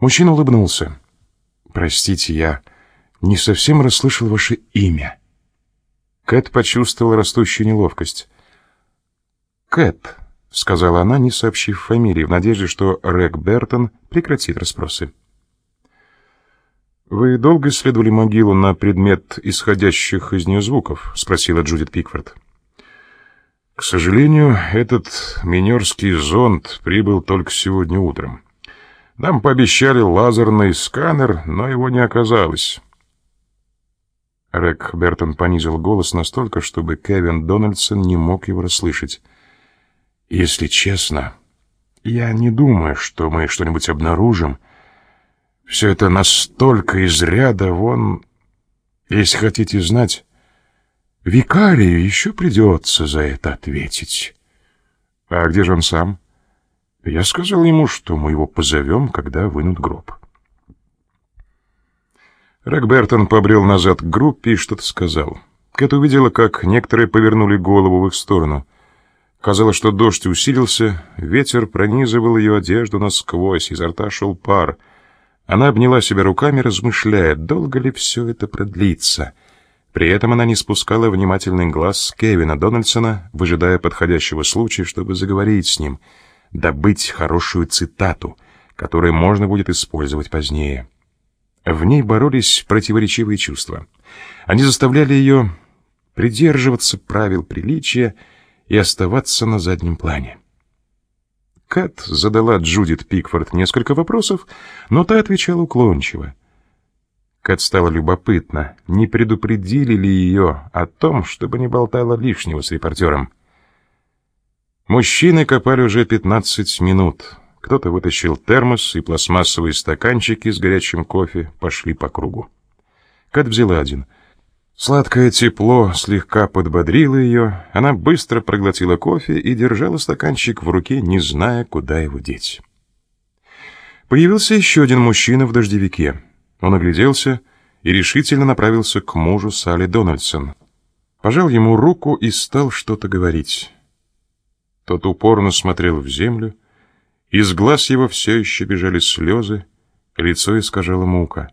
Мужчина улыбнулся. «Простите, я не совсем расслышал ваше имя». Кэт почувствовала растущую неловкость. «Кэт», — сказала она, не сообщив фамилии, в надежде, что Рэг Бертон прекратит расспросы. «Вы долго исследовали могилу на предмет исходящих из нее звуков?» — спросила Джудит Пикфорд. «К сожалению, этот минерский зонд прибыл только сегодня утром. Нам пообещали лазерный сканер, но его не оказалось». Рэг Бертон понизил голос настолько, чтобы Кевин Дональдсон не мог его расслышать. «Если честно, я не думаю, что мы что-нибудь обнаружим. Все это настолько из ряда вон... Если хотите знать, викарию еще придется за это ответить». «А где же он сам?» Я сказал ему, что мы его позовем, когда вынут гроб. Рэг побрел назад к группе и что-то сказал. Кэт увидела, как некоторые повернули голову в их сторону. Казалось, что дождь усилился, ветер пронизывал ее одежду насквозь, изо рта шел пар. Она обняла себя руками, размышляя, долго ли все это продлится. При этом она не спускала внимательный глаз Кевина Дональдсона, выжидая подходящего случая, чтобы заговорить с ним, добыть хорошую цитату, которую можно будет использовать позднее. В ней боролись противоречивые чувства. Они заставляли ее придерживаться правил приличия и оставаться на заднем плане. Кэт задала Джудит Пикфорд несколько вопросов, но та отвечала уклончиво. Кэт стало любопытно, не предупредили ли ее о том, чтобы не болтала лишнего с репортером. Мужчины копали уже 15 минут. Кто-то вытащил термос и пластмассовые стаканчики с горячим кофе пошли по кругу. Кат взяла один. Сладкое тепло слегка подбодрило ее. Она быстро проглотила кофе и держала стаканчик в руке, не зная, куда его деть. Появился еще один мужчина в дождевике. Он огляделся и решительно направился к мужу Салли Дональдсон. Пожал ему руку и стал что-то говорить. Тот упорно смотрел в землю, из глаз его все еще бежали слезы, лицо искажало мука.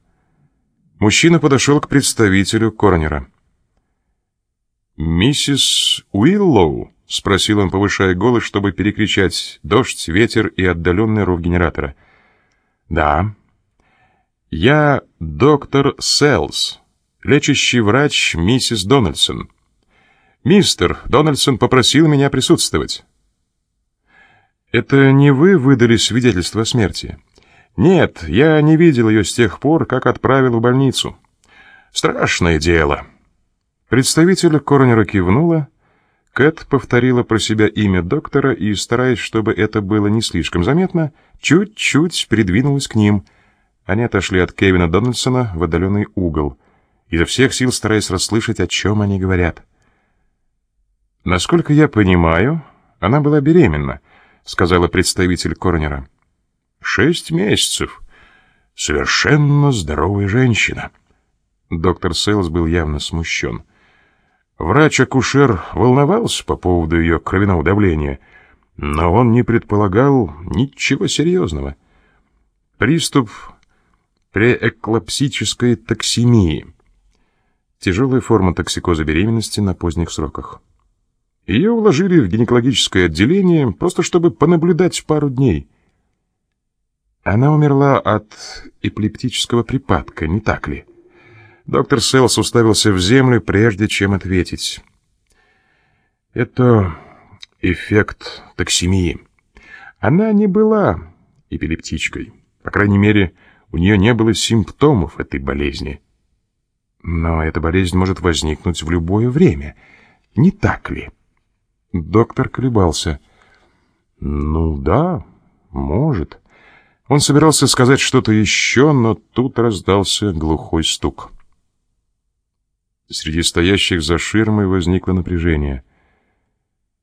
Мужчина подошел к представителю Корнера. «Миссис Уиллоу?» — спросил он, повышая голос, чтобы перекричать дождь, ветер и отдаленный ров генератора. «Да. Я доктор Селс, лечащий врач миссис Дональдсон. Мистер Дональдсон попросил меня присутствовать». «Это не вы выдали свидетельство о смерти?» «Нет, я не видел ее с тех пор, как отправил в больницу». «Страшное дело». Представитель коронера кивнула. Кэт повторила про себя имя доктора и, стараясь, чтобы это было не слишком заметно, чуть-чуть придвинулась к ним. Они отошли от Кевина Дональдсона в отдаленный угол, изо всех сил стараясь расслышать, о чем они говорят. Насколько я понимаю, она была беременна, сказала представитель Корнера. «Шесть месяцев. Совершенно здоровая женщина». Доктор Сейлс был явно смущен. Врач-акушер волновался по поводу ее кровяного давления, но он не предполагал ничего серьезного. Приступ преэклапсической токсемии. Тяжелая форма токсикоза беременности на поздних сроках. Ее уложили в гинекологическое отделение, просто чтобы понаблюдать пару дней. Она умерла от эпилептического припадка, не так ли? Доктор Селс уставился в землю, прежде чем ответить. Это эффект токсемии. Она не была эпилептичкой. По крайней мере, у нее не было симптомов этой болезни. Но эта болезнь может возникнуть в любое время, не так ли? Доктор колебался. «Ну да, может». Он собирался сказать что-то еще, но тут раздался глухой стук. Среди стоящих за ширмой возникло напряжение.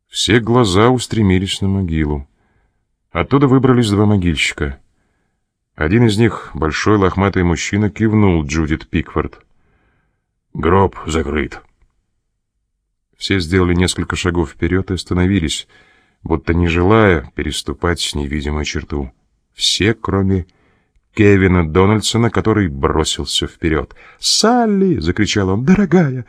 Все глаза устремились на могилу. Оттуда выбрались два могильщика. Один из них, большой лохматый мужчина, кивнул Джудит Пикфорд. «Гроб закрыт». Все сделали несколько шагов вперед и остановились, будто не желая переступать невидимую черту. Все, кроме Кевина Дональдсона, который бросился вперед. «Салли!» — закричал он. «Дорогая!